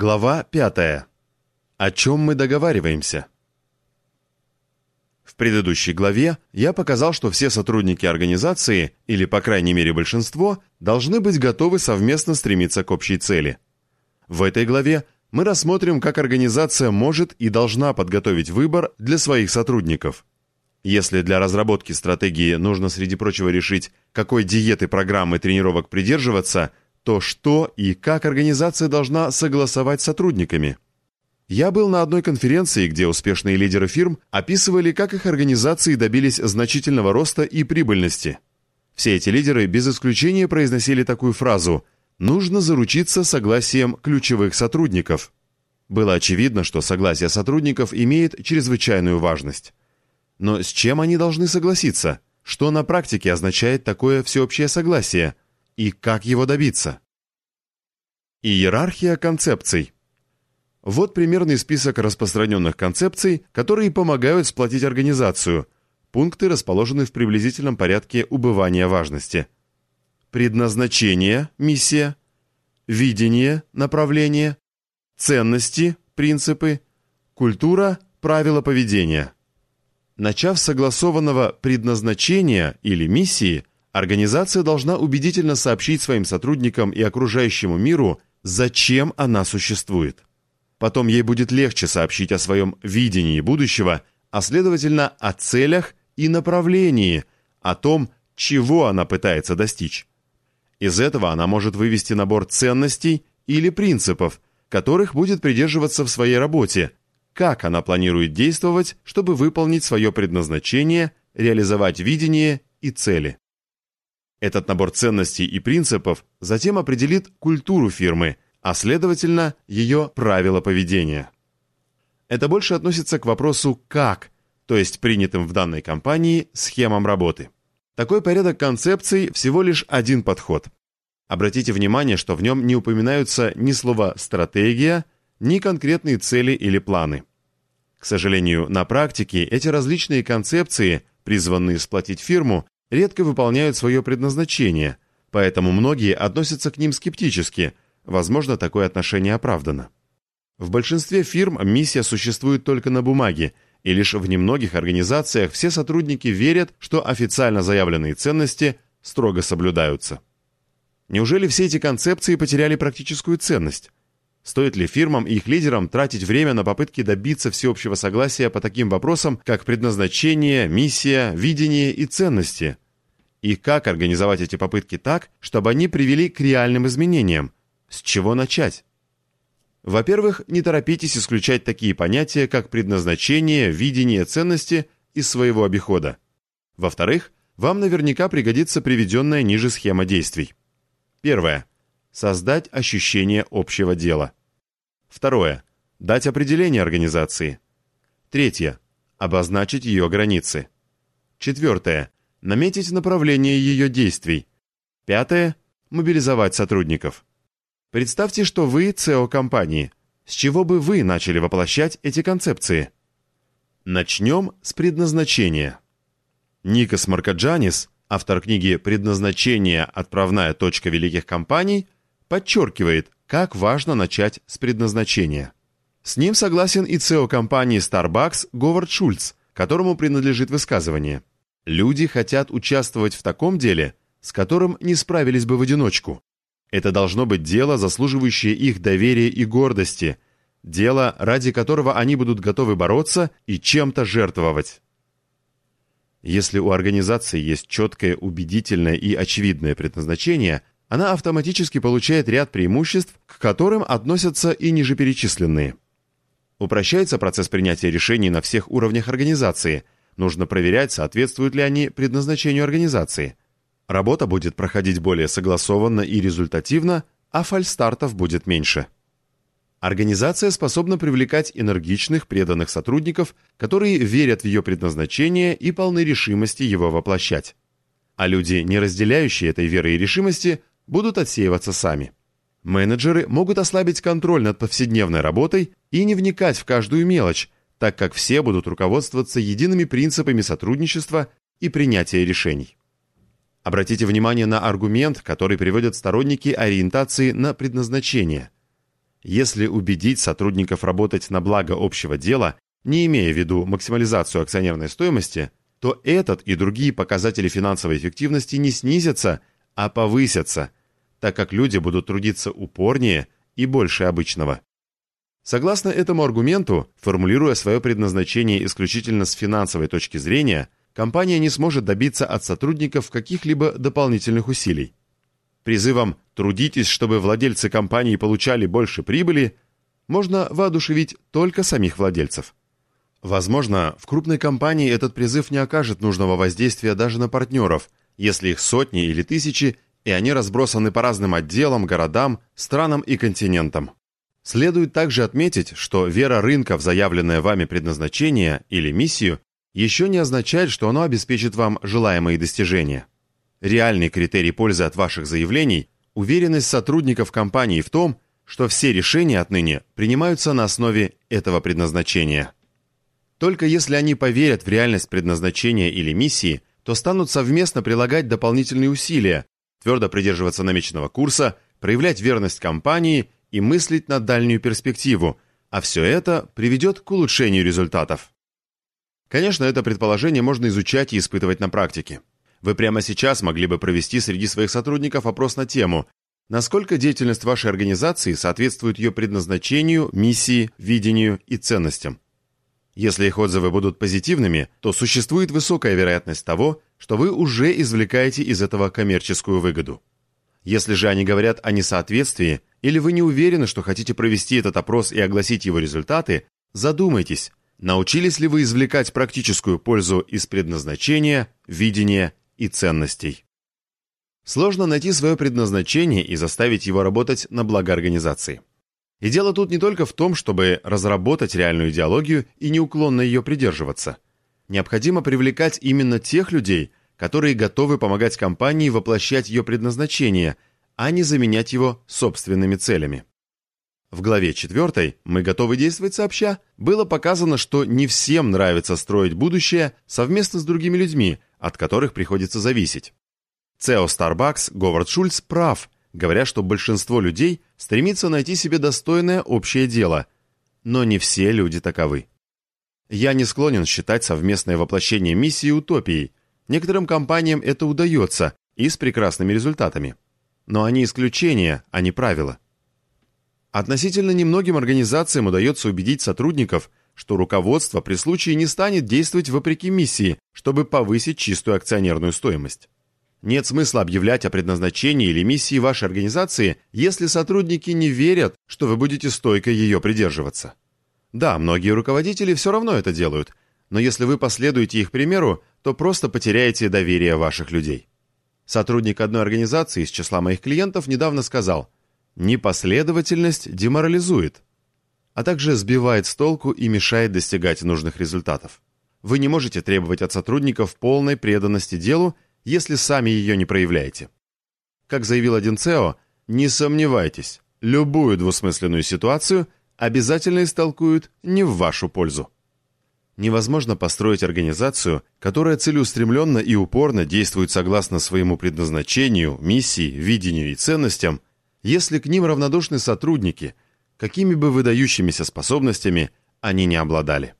Глава 5. О чем мы договариваемся? В предыдущей главе я показал, что все сотрудники организации, или по крайней мере большинство, должны быть готовы совместно стремиться к общей цели. В этой главе мы рассмотрим, как организация может и должна подготовить выбор для своих сотрудников. Если для разработки стратегии нужно, среди прочего, решить, какой диеты, программы, тренировок придерживаться – то что и как организация должна согласовать с сотрудниками. Я был на одной конференции, где успешные лидеры фирм описывали, как их организации добились значительного роста и прибыльности. Все эти лидеры без исключения произносили такую фразу «нужно заручиться согласием ключевых сотрудников». Было очевидно, что согласие сотрудников имеет чрезвычайную важность. Но с чем они должны согласиться? Что на практике означает такое всеобщее согласие – и как его добиться? Иерархия концепций. Вот примерный список распространенных концепций, которые помогают сплотить организацию. Пункты расположены в приблизительном порядке убывания важности. Предназначение, миссия, видение, направление, ценности, принципы, культура, правила поведения. Начав с согласованного предназначения или миссии, Организация должна убедительно сообщить своим сотрудникам и окружающему миру, зачем она существует. Потом ей будет легче сообщить о своем видении будущего, а следовательно о целях и направлении, о том, чего она пытается достичь. Из этого она может вывести набор ценностей или принципов, которых будет придерживаться в своей работе, как она планирует действовать, чтобы выполнить свое предназначение, реализовать видение и цели. Этот набор ценностей и принципов затем определит культуру фирмы, а следовательно, ее правила поведения. Это больше относится к вопросу «как», то есть принятым в данной компании схемам работы. Такой порядок концепций всего лишь один подход. Обратите внимание, что в нем не упоминаются ни слова «стратегия», ни конкретные цели или планы. К сожалению, на практике эти различные концепции, призванные сплотить фирму, редко выполняют свое предназначение, поэтому многие относятся к ним скептически, возможно, такое отношение оправдано. В большинстве фирм миссия существует только на бумаге, и лишь в немногих организациях все сотрудники верят, что официально заявленные ценности строго соблюдаются. Неужели все эти концепции потеряли практическую ценность? Стоит ли фирмам и их лидерам тратить время на попытки добиться всеобщего согласия по таким вопросам, как предназначение, миссия, видение и ценности? И как организовать эти попытки так, чтобы они привели к реальным изменениям? С чего начать? Во-первых, не торопитесь исключать такие понятия, как предназначение, видение, ценности из своего обихода. Во-вторых, вам наверняка пригодится приведенная ниже схема действий. Первое. Создать ощущение общего дела. Второе. Дать определение организации. Третье. Обозначить ее границы. Четвертое. Наметить направление ее действий. Пятое. Мобилизовать сотрудников. Представьте, что вы СЕО компании. С чего бы вы начали воплощать эти концепции? Начнем с предназначения. Никос Маркаджанис, автор книги «Предназначение. Отправная точка великих компаний», подчеркивает, как важно начать с предназначения. С ним согласен и СЕО компании Starbucks Говард Шульц, которому принадлежит высказывание. Люди хотят участвовать в таком деле, с которым не справились бы в одиночку. Это должно быть дело, заслуживающее их доверия и гордости, дело, ради которого они будут готовы бороться и чем-то жертвовать. Если у организации есть четкое, убедительное и очевидное предназначение – она автоматически получает ряд преимуществ, к которым относятся и нижеперечисленные. Упрощается процесс принятия решений на всех уровнях организации. Нужно проверять, соответствуют ли они предназначению организации. Работа будет проходить более согласованно и результативно, а фальстартов будет меньше. Организация способна привлекать энергичных, преданных сотрудников, которые верят в ее предназначение и полны решимости его воплощать. А люди, не разделяющие этой веры и решимости, будут отсеиваться сами. Менеджеры могут ослабить контроль над повседневной работой и не вникать в каждую мелочь, так как все будут руководствоваться едиными принципами сотрудничества и принятия решений. Обратите внимание на аргумент, который приводят сторонники ориентации на предназначение. Если убедить сотрудников работать на благо общего дела, не имея в виду максимализацию акционерной стоимости, то этот и другие показатели финансовой эффективности не снизятся, а повысятся, так как люди будут трудиться упорнее и больше обычного. Согласно этому аргументу, формулируя свое предназначение исключительно с финансовой точки зрения, компания не сможет добиться от сотрудников каких-либо дополнительных усилий. Призывом «трудитесь, чтобы владельцы компании получали больше прибыли» можно воодушевить только самих владельцев. Возможно, в крупной компании этот призыв не окажет нужного воздействия даже на партнеров, если их сотни или тысячи, и они разбросаны по разным отделам, городам, странам и континентам. Следует также отметить, что вера рынка в заявленное вами предназначение или миссию еще не означает, что оно обеспечит вам желаемые достижения. Реальный критерий пользы от ваших заявлений – уверенность сотрудников компании в том, что все решения отныне принимаются на основе этого предназначения. Только если они поверят в реальность предназначения или миссии, то станут совместно прилагать дополнительные усилия, твердо придерживаться намеченного курса, проявлять верность компании и мыслить на дальнюю перспективу, а все это приведет к улучшению результатов. Конечно, это предположение можно изучать и испытывать на практике. Вы прямо сейчас могли бы провести среди своих сотрудников опрос на тему, насколько деятельность вашей организации соответствует ее предназначению, миссии, видению и ценностям. Если их отзывы будут позитивными, то существует высокая вероятность того, что вы уже извлекаете из этого коммерческую выгоду. Если же они говорят о несоответствии, или вы не уверены, что хотите провести этот опрос и огласить его результаты, задумайтесь, научились ли вы извлекать практическую пользу из предназначения, видения и ценностей. Сложно найти свое предназначение и заставить его работать на благо организации. И дело тут не только в том, чтобы разработать реальную идеологию и неуклонно ее придерживаться. Необходимо привлекать именно тех людей, которые готовы помогать компании воплощать ее предназначение, а не заменять его собственными целями. В главе 4 «Мы готовы действовать сообща» было показано, что не всем нравится строить будущее совместно с другими людьми, от которых приходится зависеть. CEO Starbucks Говард Шульц прав – говоря, что большинство людей стремится найти себе достойное общее дело, но не все люди таковы. Я не склонен считать совместное воплощение миссии утопией. Некоторым компаниям это удается и с прекрасными результатами. Но они исключения, а не правила. Относительно немногим организациям удается убедить сотрудников, что руководство при случае не станет действовать вопреки миссии, чтобы повысить чистую акционерную стоимость. Нет смысла объявлять о предназначении или миссии вашей организации, если сотрудники не верят, что вы будете стойко ее придерживаться. Да, многие руководители все равно это делают, но если вы последуете их примеру, то просто потеряете доверие ваших людей. Сотрудник одной организации из числа моих клиентов недавно сказал, непоследовательность деморализует, а также сбивает с толку и мешает достигать нужных результатов. Вы не можете требовать от сотрудников полной преданности делу если сами ее не проявляете. Как заявил один ЦЕО, не сомневайтесь, любую двусмысленную ситуацию обязательно истолкуют не в вашу пользу. Невозможно построить организацию, которая целеустремленно и упорно действует согласно своему предназначению, миссии, видению и ценностям, если к ним равнодушны сотрудники, какими бы выдающимися способностями они не обладали.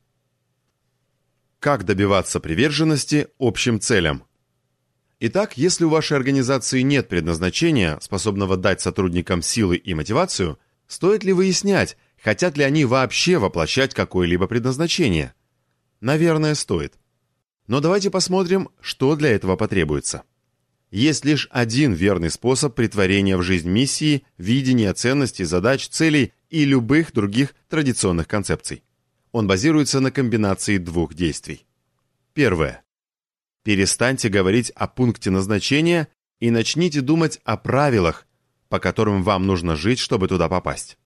Как добиваться приверженности общим целям? Итак, если у вашей организации нет предназначения, способного дать сотрудникам силы и мотивацию, стоит ли выяснять, хотят ли они вообще воплощать какое-либо предназначение? Наверное, стоит. Но давайте посмотрим, что для этого потребуется. Есть лишь один верный способ притворения в жизнь миссии, видения ценностей, задач, целей и любых других традиционных концепций. Он базируется на комбинации двух действий. Первое. Перестаньте говорить о пункте назначения и начните думать о правилах, по которым вам нужно жить, чтобы туда попасть.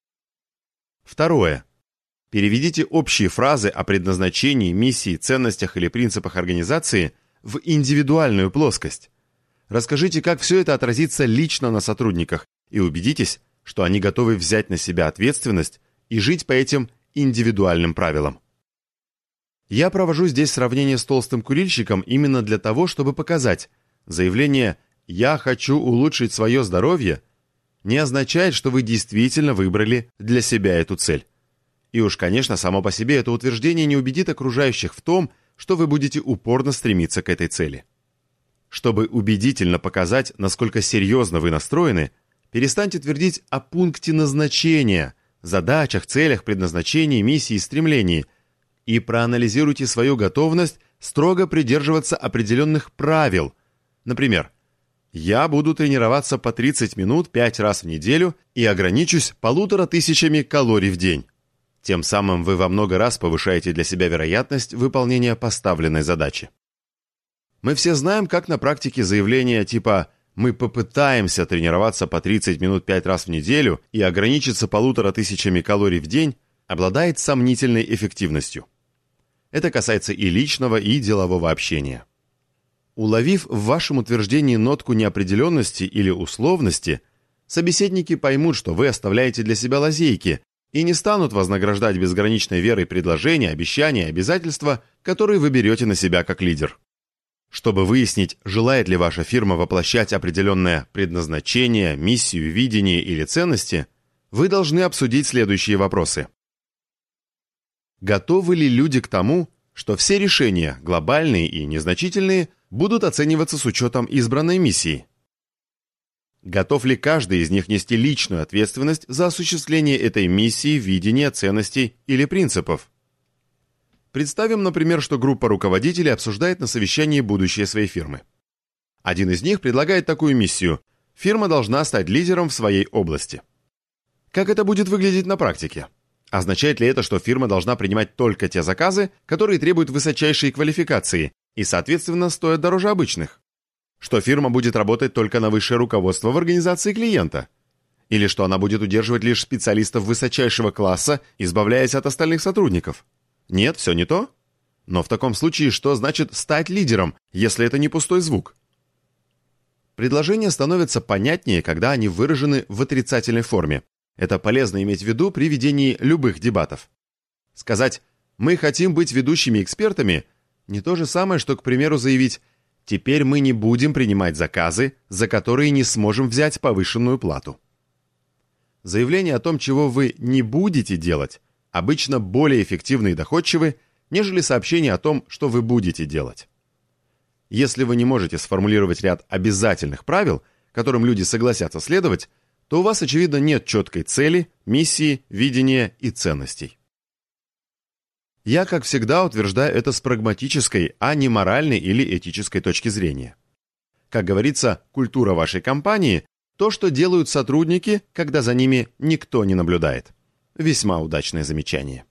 Второе. Переведите общие фразы о предназначении, миссии, ценностях или принципах организации в индивидуальную плоскость. Расскажите, как все это отразится лично на сотрудниках и убедитесь, что они готовы взять на себя ответственность и жить по этим индивидуальным правилам. Я провожу здесь сравнение с толстым курильщиком именно для того, чтобы показать, заявление «я хочу улучшить свое здоровье» не означает, что вы действительно выбрали для себя эту цель. И уж, конечно, само по себе это утверждение не убедит окружающих в том, что вы будете упорно стремиться к этой цели. Чтобы убедительно показать, насколько серьезно вы настроены, перестаньте твердить о пункте назначения, задачах, целях, предназначении, миссии и стремлении и проанализируйте свою готовность строго придерживаться определенных правил. Например, я буду тренироваться по 30 минут 5 раз в неделю и ограничусь полутора тысячами калорий в день. Тем самым вы во много раз повышаете для себя вероятность выполнения поставленной задачи. Мы все знаем, как на практике заявления типа «мы попытаемся тренироваться по 30 минут 5 раз в неделю и ограничиться полутора тысячами калорий в день» обладает сомнительной эффективностью. Это касается и личного, и делового общения. Уловив в вашем утверждении нотку неопределенности или условности, собеседники поймут, что вы оставляете для себя лазейки и не станут вознаграждать безграничной верой предложения, обещания, обязательства, которые вы берете на себя как лидер. Чтобы выяснить, желает ли ваша фирма воплощать определенное предназначение, миссию, видение или ценности, вы должны обсудить следующие вопросы. Готовы ли люди к тому, что все решения, глобальные и незначительные, будут оцениваться с учетом избранной миссии? Готов ли каждый из них нести личную ответственность за осуществление этой миссии, видения, ценностей или принципов? Представим, например, что группа руководителей обсуждает на совещании будущее своей фирмы. Один из них предлагает такую миссию. Фирма должна стать лидером в своей области. Как это будет выглядеть на практике? Означает ли это, что фирма должна принимать только те заказы, которые требуют высочайшей квалификации и, соответственно, стоят дороже обычных? Что фирма будет работать только на высшее руководство в организации клиента? Или что она будет удерживать лишь специалистов высочайшего класса, избавляясь от остальных сотрудников? Нет, все не то? Но в таком случае что значит стать лидером, если это не пустой звук? Предложения становятся понятнее, когда они выражены в отрицательной форме. Это полезно иметь в виду при ведении любых дебатов. Сказать «мы хотим быть ведущими экспертами» не то же самое, что, к примеру, заявить «теперь мы не будем принимать заказы, за которые не сможем взять повышенную плату». Заявление о том, чего вы не будете делать, обычно более эффективны и доходчивы, нежели сообщение о том, что вы будете делать. Если вы не можете сформулировать ряд обязательных правил, которым люди согласятся следовать, то у вас, очевидно, нет четкой цели, миссии, видения и ценностей. Я, как всегда, утверждаю это с прагматической, а не моральной или этической точки зрения. Как говорится, культура вашей компании – то, что делают сотрудники, когда за ними никто не наблюдает. Весьма удачное замечание.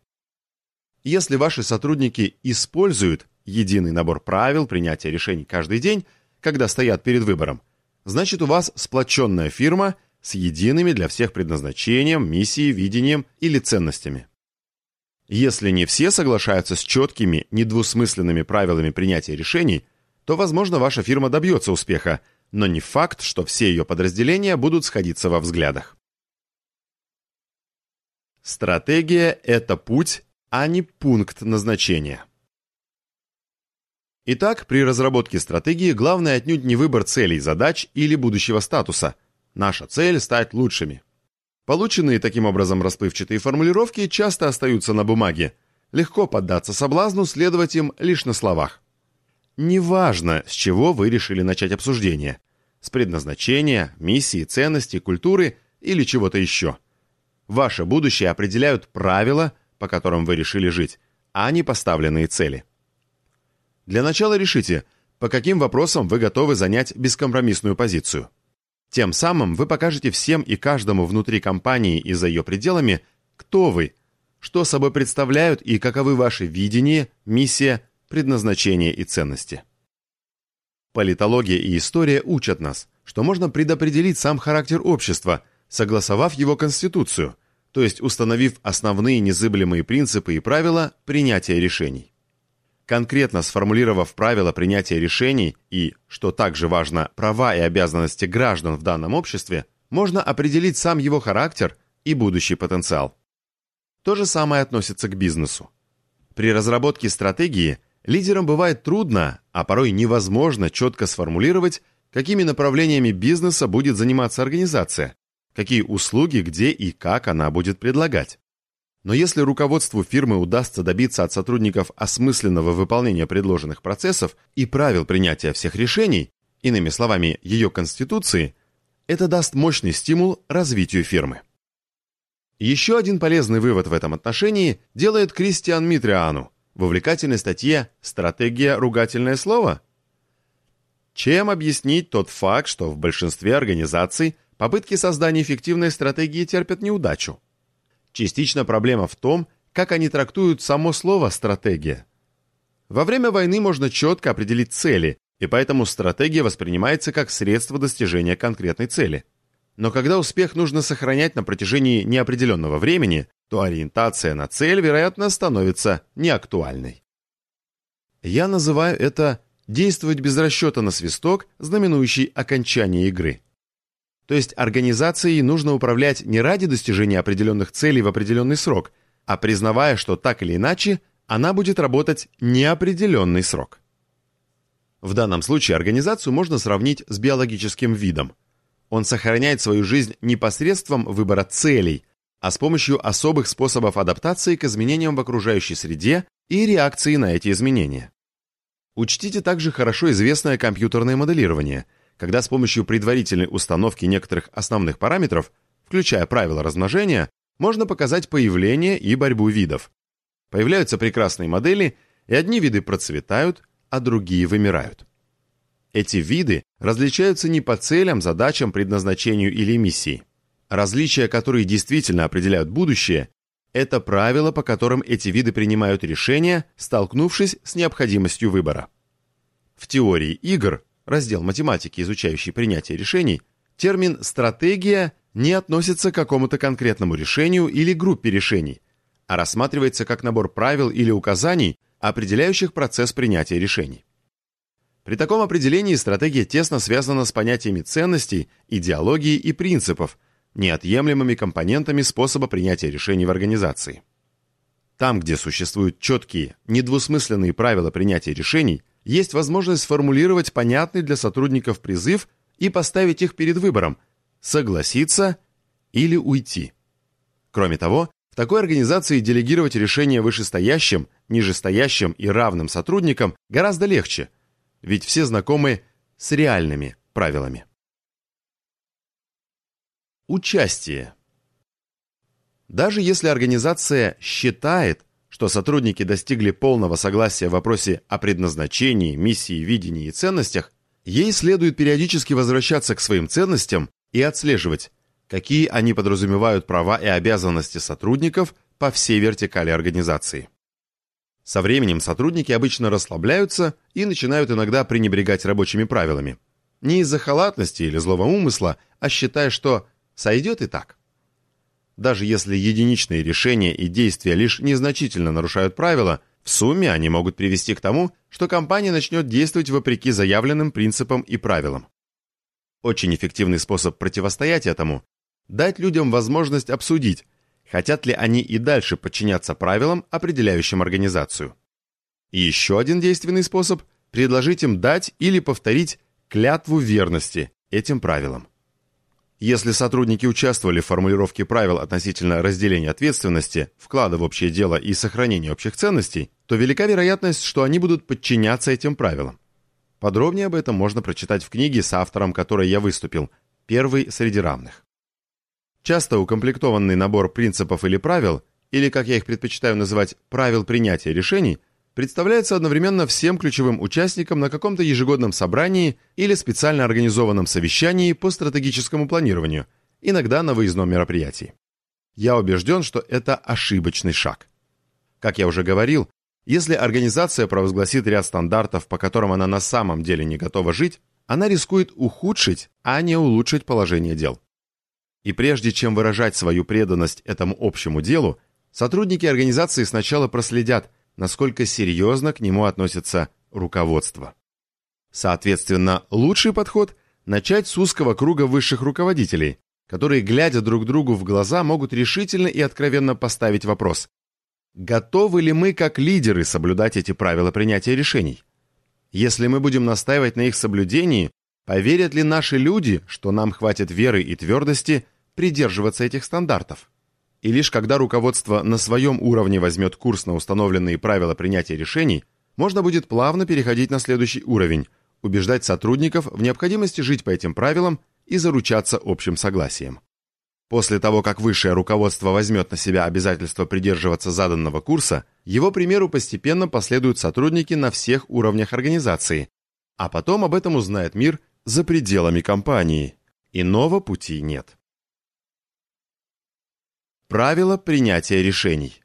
Если ваши сотрудники используют единый набор правил принятия решений каждый день, когда стоят перед выбором, значит у вас сплоченная фирма с едиными для всех предназначением, миссией, видением или ценностями. Если не все соглашаются с четкими, недвусмысленными правилами принятия решений, то, возможно, ваша фирма добьется успеха, но не факт, что все ее подразделения будут сходиться во взглядах. Стратегия – это путь, а не пункт назначения. Итак, при разработке стратегии главное отнюдь не выбор целей, задач или будущего статуса. Наша цель – стать лучшими. Полученные таким образом расплывчатые формулировки часто остаются на бумаге. Легко поддаться соблазну следовать им лишь на словах. Неважно, с чего вы решили начать обсуждение. С предназначения, миссии, ценностей, культуры или чего-то еще – Ваше будущее определяют правила, по которым вы решили жить, а не поставленные цели. Для начала решите, по каким вопросам вы готовы занять бескомпромиссную позицию. Тем самым вы покажете всем и каждому внутри компании и за ее пределами, кто вы, что собой представляют и каковы ваши видения, миссия, предназначение и ценности. Политология и история учат нас, что можно предопределить сам характер общества, согласовав его конституцию, то есть установив основные незыблемые принципы и правила принятия решений. Конкретно сформулировав правила принятия решений и, что также важно, права и обязанности граждан в данном обществе, можно определить сам его характер и будущий потенциал. То же самое относится к бизнесу. При разработке стратегии лидерам бывает трудно, а порой невозможно четко сформулировать, какими направлениями бизнеса будет заниматься организация, какие услуги, где и как она будет предлагать. Но если руководству фирмы удастся добиться от сотрудников осмысленного выполнения предложенных процессов и правил принятия всех решений, иными словами, ее конституции, это даст мощный стимул развитию фирмы. Еще один полезный вывод в этом отношении делает Кристиан Митриану в увлекательной статье «Стратегия. Ругательное слово». Чем объяснить тот факт, что в большинстве организаций попытки создания эффективной стратегии терпят неудачу? Частично проблема в том, как они трактуют само слово «стратегия». Во время войны можно четко определить цели, и поэтому стратегия воспринимается как средство достижения конкретной цели – но когда успех нужно сохранять на протяжении неопределенного времени, то ориентация на цель, вероятно, становится неактуальной. Я называю это «действовать без расчета на свисток, знаменующий окончание игры». То есть организацией нужно управлять не ради достижения определенных целей в определенный срок, а признавая, что так или иначе она будет работать неопределенный срок. В данном случае организацию можно сравнить с биологическим видом – он сохраняет свою жизнь не посредством выбора целей, а с помощью особых способов адаптации к изменениям в окружающей среде и реакции на эти изменения. Учтите также хорошо известное компьютерное моделирование, когда с помощью предварительной установки некоторых основных параметров, включая правила размножения, можно показать появление и борьбу видов. Появляются прекрасные модели, и одни виды процветают, а другие вымирают. Эти виды различаются не по целям, задачам, предназначению или миссии. Различия, которые действительно определяют будущее, это правила, по которым эти виды принимают решения, столкнувшись с необходимостью выбора. В теории игр, раздел математики, изучающий принятие решений, термин «стратегия» не относится к какому-то конкретному решению или группе решений, а рассматривается как набор правил или указаний, определяющих процесс принятия решений. При таком определении стратегия тесно связана с понятиями ценностей, идеологии и принципов, неотъемлемыми компонентами способа принятия решений в организации. Там, где существуют четкие, недвусмысленные правила принятия решений, есть возможность сформулировать понятный для сотрудников призыв и поставить их перед выбором – согласиться или уйти. Кроме того, в такой организации делегировать решения вышестоящим, нижестоящим и равным сотрудникам гораздо легче – ведь все знакомы с реальными правилами. Участие. Даже если организация считает, что сотрудники достигли полного согласия в вопросе о предназначении, миссии, видении и ценностях, ей следует периодически возвращаться к своим ценностям и отслеживать, какие они подразумевают права и обязанности сотрудников по всей вертикали организации. Со временем сотрудники обычно расслабляются и начинают иногда пренебрегать рабочими правилами. Не из-за халатности или злого умысла, а считая, что сойдет и так. Даже если единичные решения и действия лишь незначительно нарушают правила, в сумме они могут привести к тому, что компания начнет действовать вопреки заявленным принципам и правилам. Очень эффективный способ противостоять этому – дать людям возможность обсудить, хотят ли они и дальше подчиняться правилам, определяющим организацию. И еще один действенный способ – предложить им дать или повторить клятву верности этим правилам. Если сотрудники участвовали в формулировке правил относительно разделения ответственности, вклада в общее дело и сохранения общих ценностей, то велика вероятность, что они будут подчиняться этим правилам. Подробнее об этом можно прочитать в книге с автором, которой я выступил «Первый среди равных». Часто укомплектованный набор принципов или правил, или, как я их предпочитаю называть, правил принятия решений, представляется одновременно всем ключевым участникам на каком-то ежегодном собрании или специально организованном совещании по стратегическому планированию, иногда на выездном мероприятии. Я убежден, что это ошибочный шаг. Как я уже говорил, если организация провозгласит ряд стандартов, по которым она на самом деле не готова жить, она рискует ухудшить, а не улучшить положение дел. И прежде чем выражать свою преданность этому общему делу, сотрудники организации сначала проследят, насколько серьезно к нему относится руководство. Соответственно, лучший подход – начать с узкого круга высших руководителей, которые, глядя друг другу в глаза, могут решительно и откровенно поставить вопрос «Готовы ли мы, как лидеры, соблюдать эти правила принятия решений? Если мы будем настаивать на их соблюдении, поверят ли наши люди, что нам хватит веры и твердости – придерживаться этих стандартов. И лишь когда руководство на своем уровне возьмет курс на установленные правила принятия решений, можно будет плавно переходить на следующий уровень, убеждать сотрудников в необходимости жить по этим правилам и заручаться общим согласием. После того, как высшее руководство возьмет на себя обязательство придерживаться заданного курса, его примеру постепенно последуют сотрудники на всех уровнях организации, а потом об этом узнает мир за пределами компании. Иного пути нет. Правила принятия решений.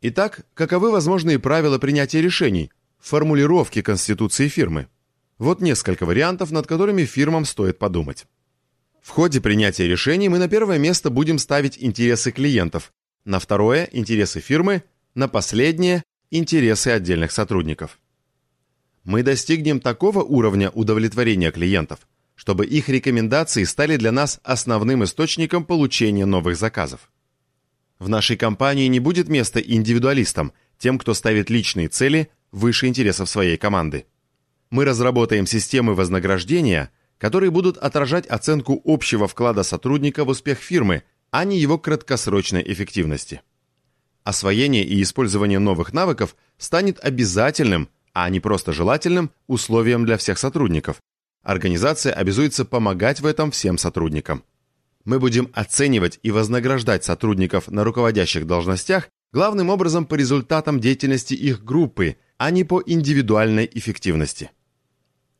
Итак, каковы возможные правила принятия решений, формулировки конституции фирмы? Вот несколько вариантов, над которыми фирмам стоит подумать. В ходе принятия решений мы на первое место будем ставить интересы клиентов, на второе – интересы фирмы, на последнее – интересы отдельных сотрудников. Мы достигнем такого уровня удовлетворения клиентов, чтобы их рекомендации стали для нас основным источником получения новых заказов. В нашей компании не будет места индивидуалистам, тем, кто ставит личные цели выше интересов своей команды. Мы разработаем системы вознаграждения – которые будут отражать оценку общего вклада сотрудника в успех фирмы, а не его краткосрочной эффективности. Освоение и использование новых навыков станет обязательным, а не просто желательным, условием для всех сотрудников. Организация обязуется помогать в этом всем сотрудникам. Мы будем оценивать и вознаграждать сотрудников на руководящих должностях главным образом по результатам деятельности их группы, а не по индивидуальной эффективности.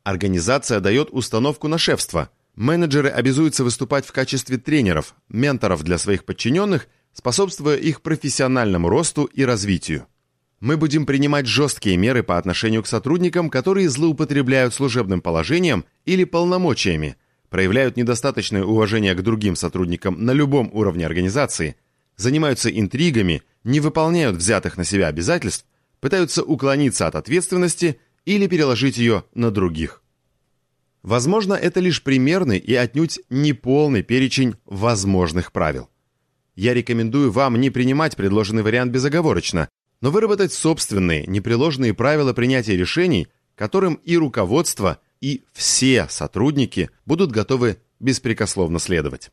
Организация дает установку на шефство. Менеджеры обязуются выступать в качестве тренеров, менторов для своих подчиненных, способствуя их профессиональному росту и развитию. Мы будем принимать жесткие меры по отношению к сотрудникам, которые злоупотребляют служебным положением или полномочиями, проявляют недостаточное уважение к другим сотрудникам на любом уровне организации, занимаются интригами, не выполняют взятых на себя обязательств, пытаются уклониться от ответственности или переложить ее на других. Возможно, это лишь примерный и отнюдь неполный перечень возможных правил. Я рекомендую вам не принимать предложенный вариант безоговорочно, но выработать собственные, непреложные правила принятия решений, которым и руководство, и все сотрудники будут готовы беспрекословно следовать.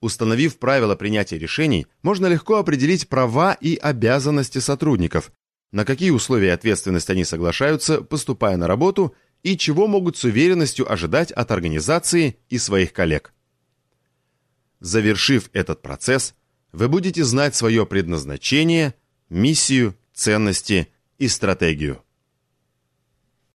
Установив правила принятия решений, можно легко определить права и обязанности сотрудников, на какие условия и ответственность они соглашаются, поступая на работу, и чего могут с уверенностью ожидать от организации и своих коллег. Завершив этот процесс, вы будете знать свое предназначение, миссию, ценности и стратегию.